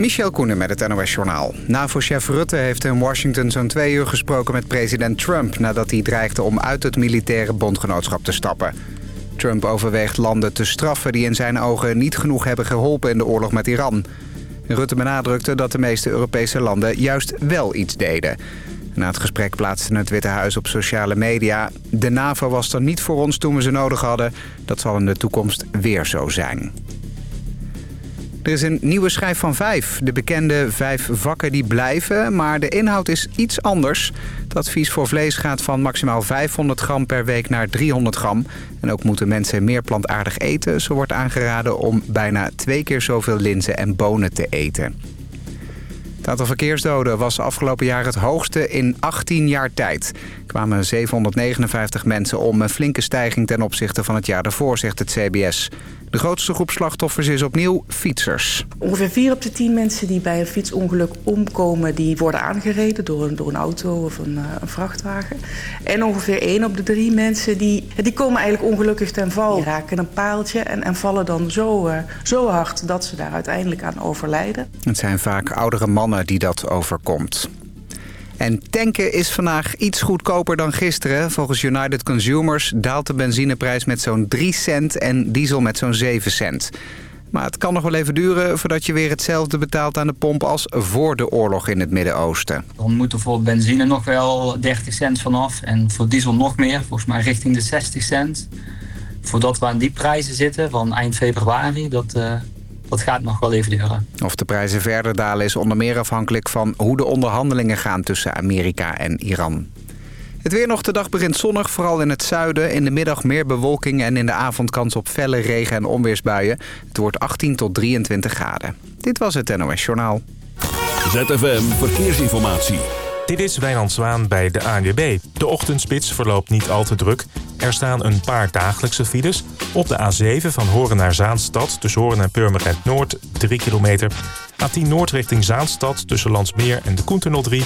Michel Koenen met het NOS-journaal. NAVO-chef Rutte heeft in Washington zo'n twee uur gesproken met president Trump... nadat hij dreigde om uit het militaire bondgenootschap te stappen. Trump overweegt landen te straffen die in zijn ogen niet genoeg hebben geholpen in de oorlog met Iran. Rutte benadrukte dat de meeste Europese landen juist wel iets deden. Na het gesprek plaatste het Witte Huis op sociale media... de NAVO was er niet voor ons toen we ze nodig hadden. Dat zal in de toekomst weer zo zijn. Er is een nieuwe schijf van vijf. De bekende vijf vakken die blijven, maar de inhoud is iets anders. Het advies voor vlees gaat van maximaal 500 gram per week naar 300 gram. En ook moeten mensen meer plantaardig eten. Zo wordt aangeraden om bijna twee keer zoveel linzen en bonen te eten. Het aantal verkeersdoden was afgelopen jaar het hoogste in 18 jaar tijd. Kwamen 759 mensen om, een flinke stijging ten opzichte van het jaar daarvoor, zegt het CBS. De grootste groep slachtoffers is opnieuw fietsers. Ongeveer 4 op de 10 mensen die bij een fietsongeluk omkomen... die worden aangereden door een, door een auto of een, uh, een vrachtwagen. En ongeveer 1 op de 3 mensen die, die komen eigenlijk ongelukkig ten val. Die raken een paaltje en, en vallen dan zo, uh, zo hard dat ze daar uiteindelijk aan overlijden. Het zijn vaak oudere mannen die dat overkomt. En tanken is vandaag iets goedkoper dan gisteren. Volgens United Consumers daalt de benzineprijs met zo'n 3 cent en diesel met zo'n 7 cent. Maar het kan nog wel even duren voordat je weer hetzelfde betaalt aan de pomp als voor de oorlog in het Midden-Oosten. Dan moet er voor benzine nog wel 30 cent vanaf en voor diesel nog meer, volgens mij richting de 60 cent. Voordat we aan die prijzen zitten van eind februari, dat, uh, dat gaat nog wel even duren. Of de prijzen verder dalen is onder meer afhankelijk van hoe de onderhandelingen gaan tussen Amerika en Iran. Het weer nog de dag begint zonnig, vooral in het zuiden. In de middag meer bewolking en in de avond kans op felle regen- en onweersbuien. Het wordt 18 tot 23 graden. Dit was het NOS Journaal. ZFM Verkeersinformatie. Dit is Wijnand Zwaan bij de ANWB. De ochtendspits verloopt niet al te druk. Er staan een paar dagelijkse files. Op de A7 van Horen naar Zaanstad tussen Horen en Purmerend Noord 3 kilometer. A10 Noord richting Zaanstad tussen Landsmeer en de Koentunnel 3.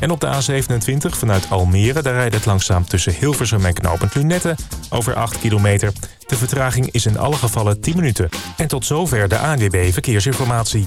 En op de A27 vanuit Almere, daar rijdt het langzaam tussen Hilversum en Knopend Lunette over 8 kilometer. De vertraging is in alle gevallen 10 minuten. En tot zover de ANWB Verkeersinformatie.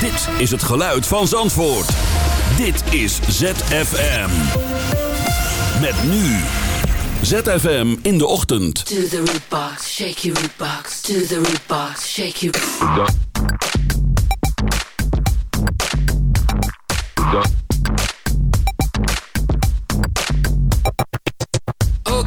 Dit is het geluid van Zandvoort. Dit is ZFM. Met nu. ZFM in de ochtend. To the root box, shake your root box. To the root box, shake your...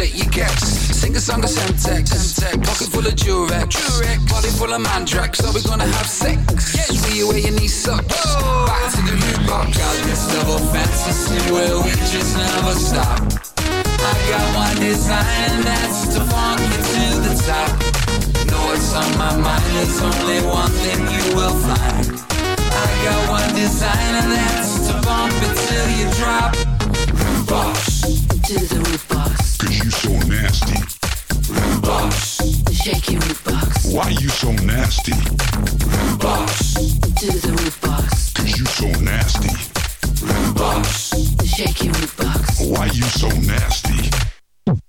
you split your gex. Sing a song of Semtex. Pocket full of Durex. Body full of Mandrax. Are we gonna have sex? See you where your knees suck. Back to the root box. Got this double fantasy where we just never stop. I got one design and that's to funk you to the top. Know what's on my mind, there's only one thing you will find. I got one design and that's to bump it till you drop. Root box. To the root box, Cause you so nasty. Root box. shake your root box. Why you so nasty? Root box. To the root box, Cause you so nasty. Root box. shake your root box. Why you so nasty?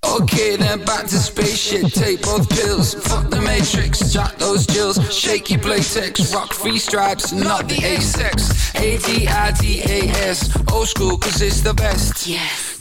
Okay, then back to spaceship. Take both pills. Fuck the matrix. Jack those jills. Shaky playtex. Rock free stripes, not the A-sex. A-D-I-D-A-S. Old school, cause it's the best. Yes.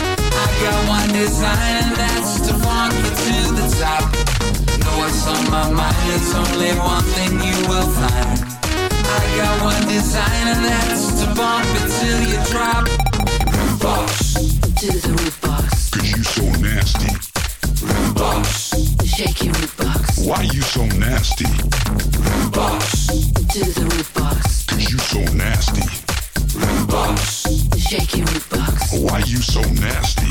I got one design and that's to funk you to the top. Know what's on my mind? It's only one thing you will find. I got one design and that's to bump it till you drop. Box, To the roof box. Cause you so nasty. box, Shake your roof box. Why you so nasty? box, To the roof box. Cause you so nasty. box. Shake your roof box. Why you so nasty?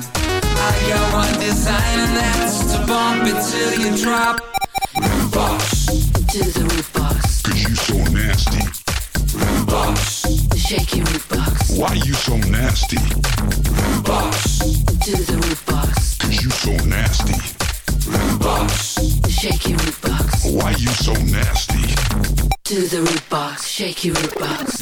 I got one design and that's to bump it till you drop. Box, To the roof box. Cause you so nasty. box, Shake your roof box. Why you so nasty? box, To the roof box. Cause you so nasty. box, Shake your roof box. Why you so nasty? To the roof box. Shake your roof box.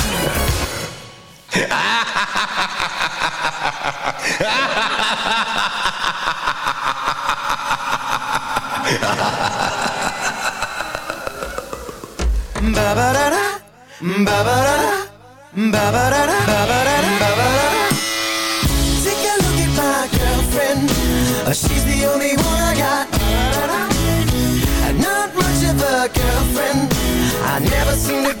Take a look at my girlfriend. Uh, she's the only one I got. Uh, Not much of a girlfriend. I never seem to a.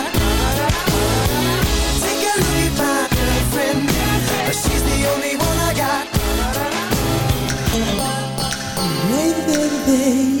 baby.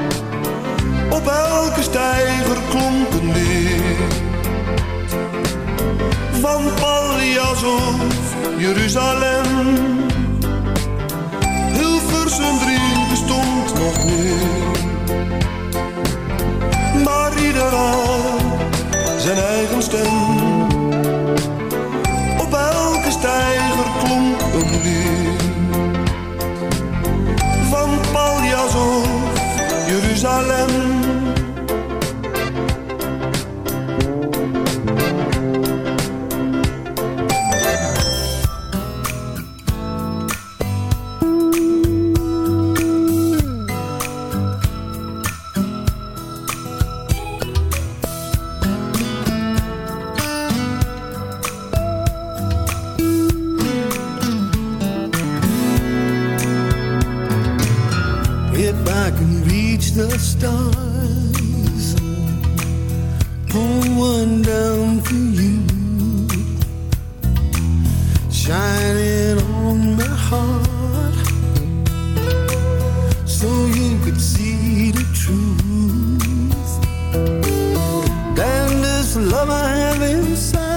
Op elke stijger klonk een lied Van Paljas of Jeruzalem. Hilversum 3 bestond nog niet Maar ieder had zijn eigen stem Love I have inside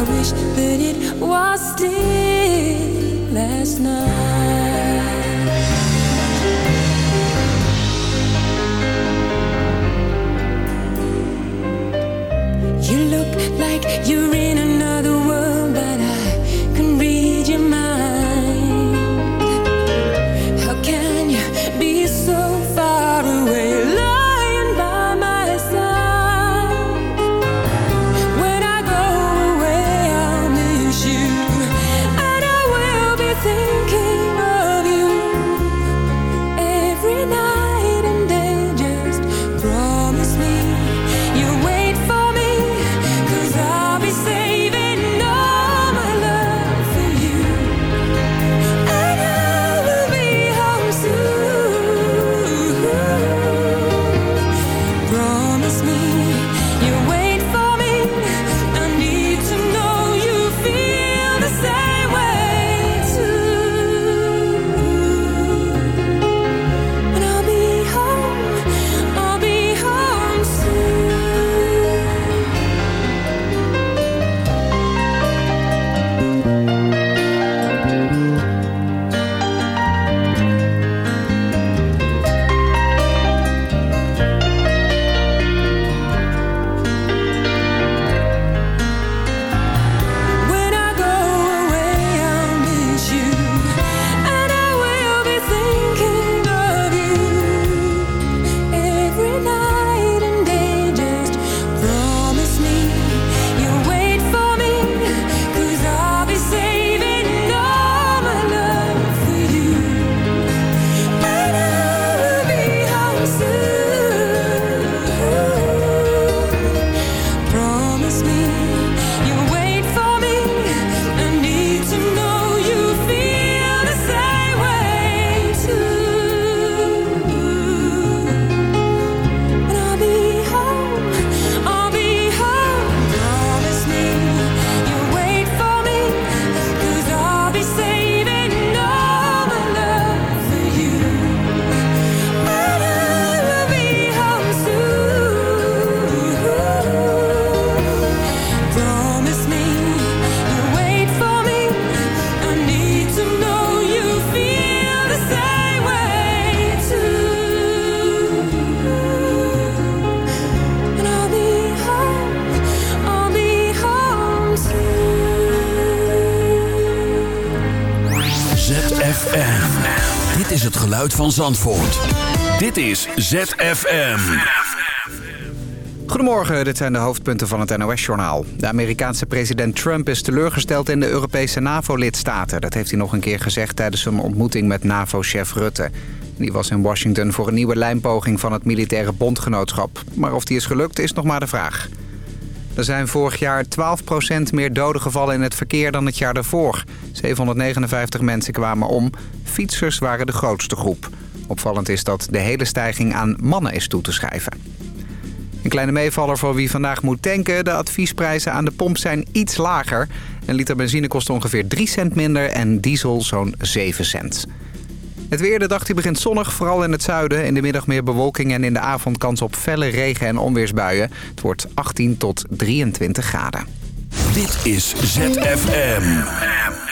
I wish that it was still last night. You look like you're in Zandvoort. Dit is ZFM. Goedemorgen, dit zijn de hoofdpunten van het NOS-journaal. De Amerikaanse president Trump is teleurgesteld in de Europese NAVO-lidstaten. Dat heeft hij nog een keer gezegd tijdens een ontmoeting met NAVO-chef Rutte. Die was in Washington voor een nieuwe lijnpoging van het militaire bondgenootschap. Maar of die is gelukt, is nog maar de vraag. Er zijn vorig jaar 12% meer doden gevallen in het verkeer dan het jaar daarvoor. 759 mensen kwamen om. Fietsers waren de grootste groep. Opvallend is dat de hele stijging aan mannen is toe te schrijven. Een kleine meevaller voor wie vandaag moet tanken. De adviesprijzen aan de pomp zijn iets lager. Een liter benzine kost ongeveer 3 cent minder en diesel zo'n 7 cent. Het weer, de dag die begint zonnig, vooral in het zuiden. In de middag meer bewolking en in de avond kans op felle regen- en onweersbuien. Het wordt 18 tot 23 graden. Dit is ZFM.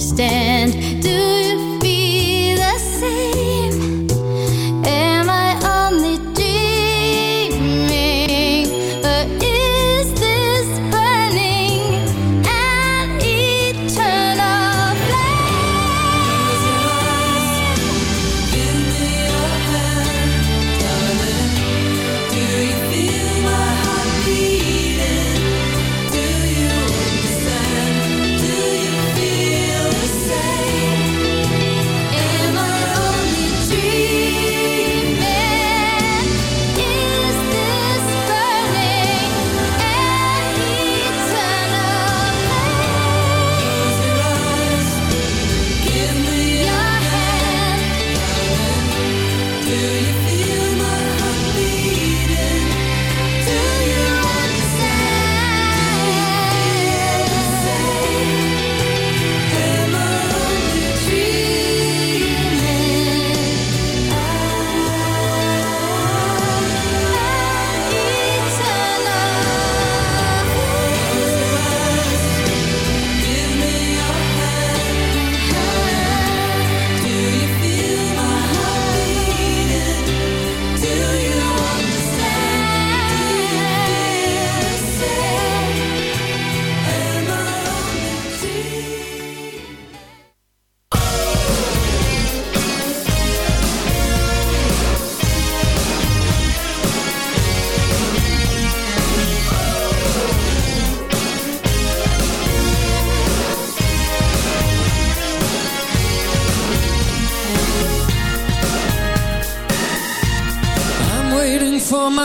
understand. Do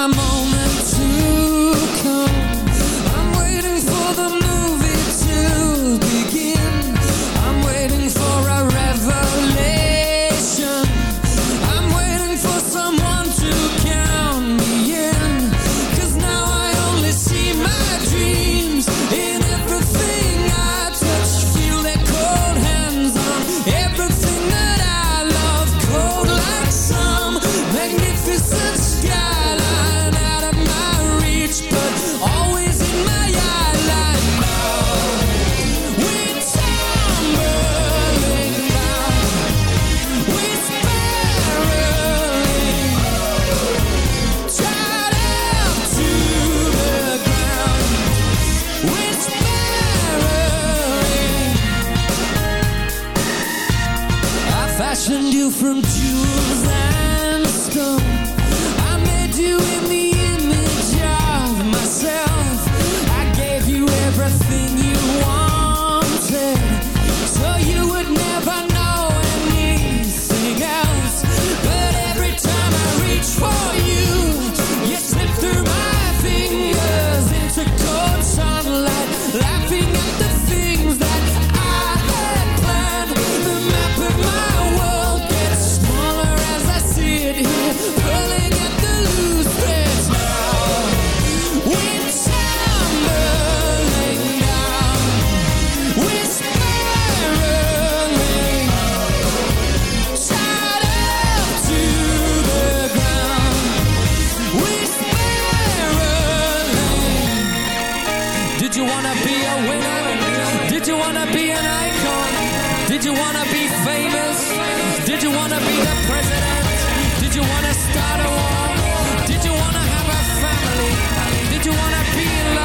my moment. from Did you wanna be famous? Did you wanna be the president? Did you wanna start a war? Did you wanna have a family? Did you wanna be in love?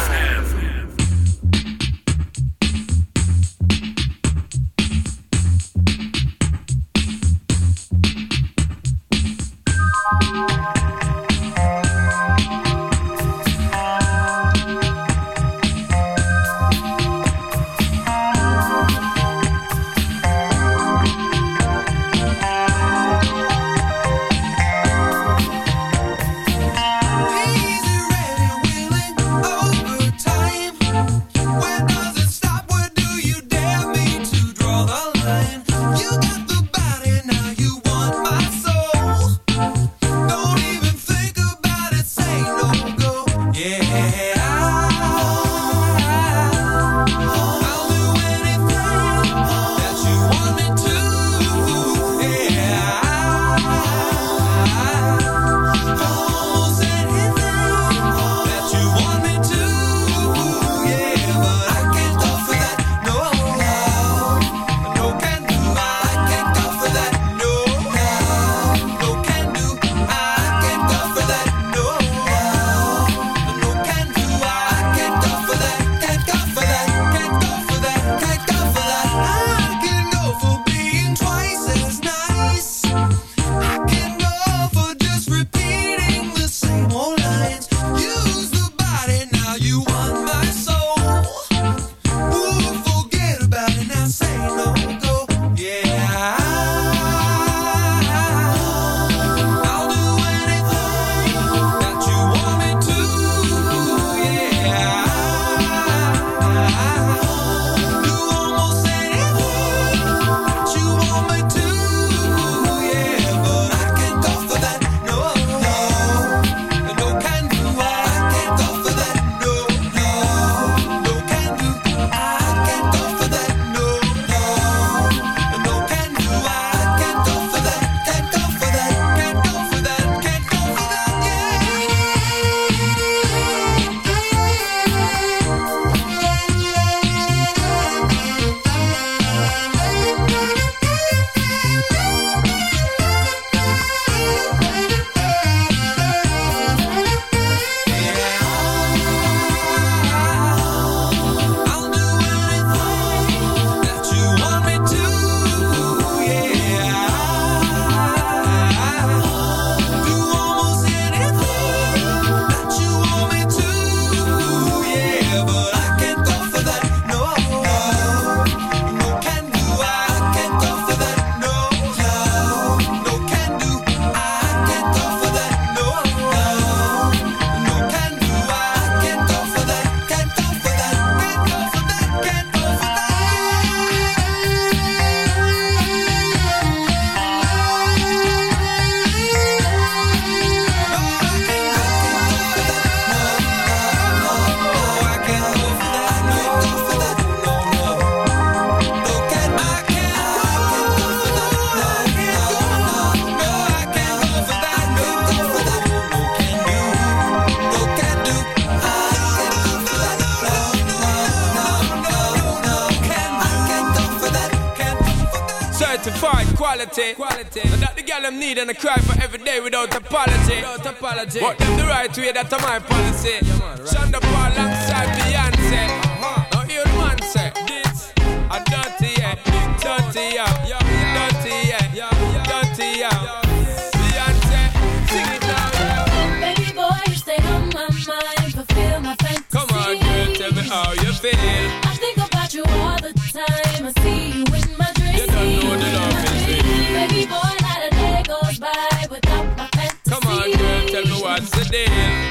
Without apology. Without apology. What them the right way, that's my policy. Yeah, man, right. Sean da Paul alongside Beyonce. Deal.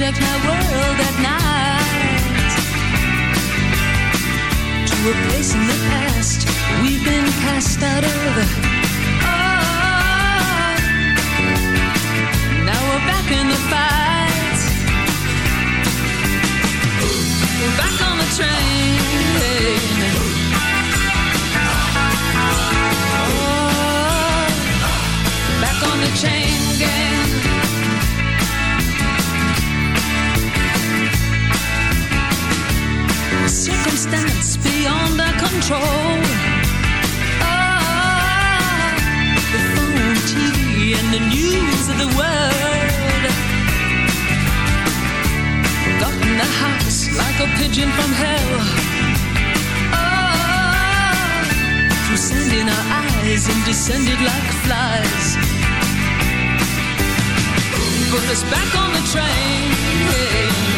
What my world at night to a place in the past we've been cast out of. Oh, now we're back in the fight. We're back under control. Oh, the phone, TV, and the news of the world. Forgotten the house like a pigeon from hell. Oh, Through sand in our eyes and descended like flies. Put us back on the train.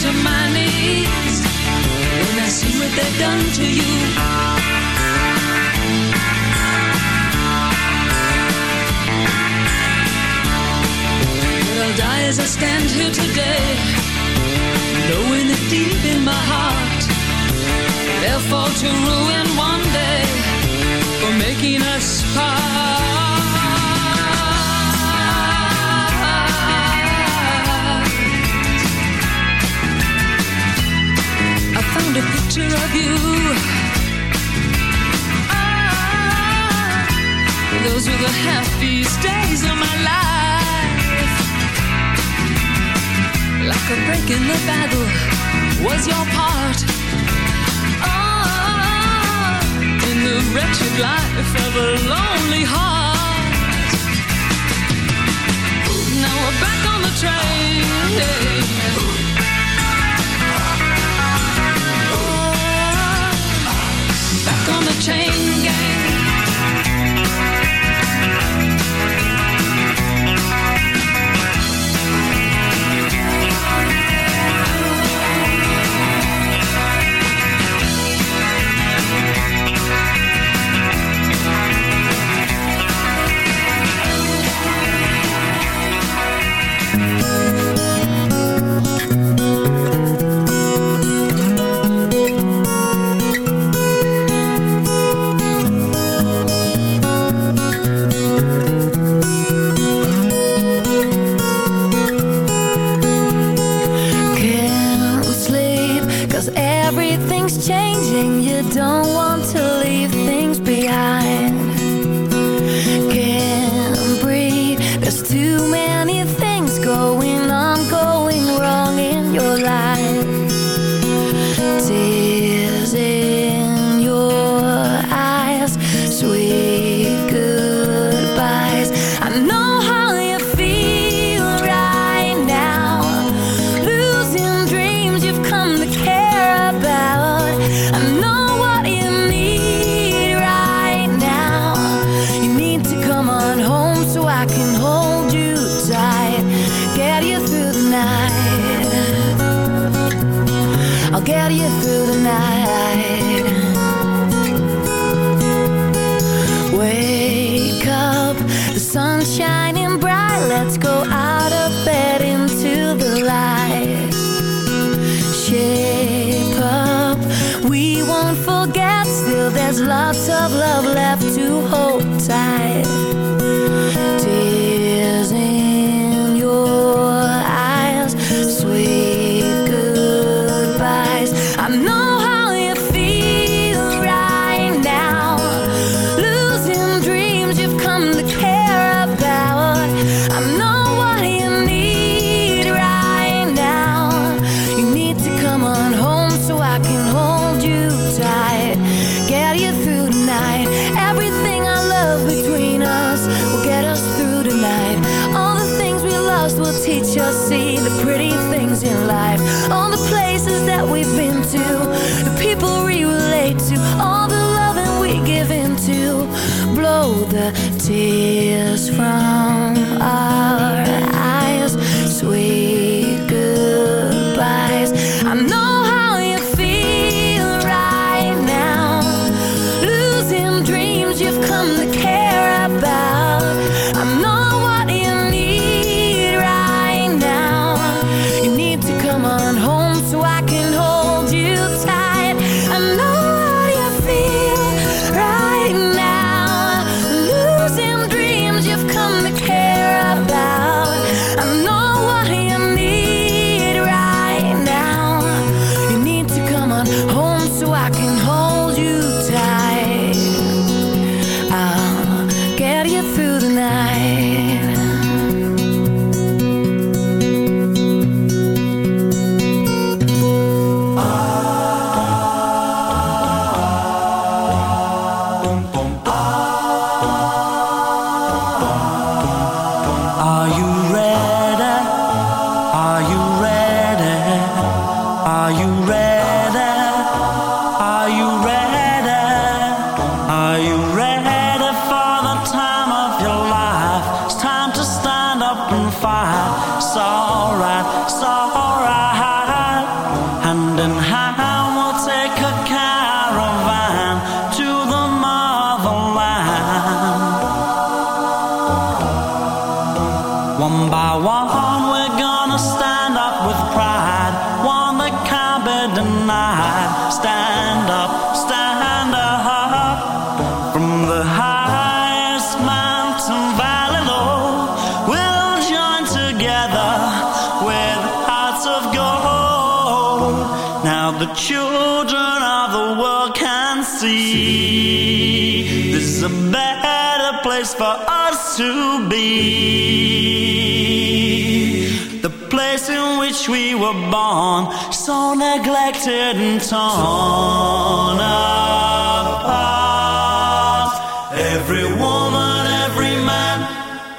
to my knees when I see what they've done to you. But I'll die as I stand here today, knowing it deep in my for breaking the battle was your part. Oh, in the wretched life of a lonely heart. Now we're back on the train. Yeah.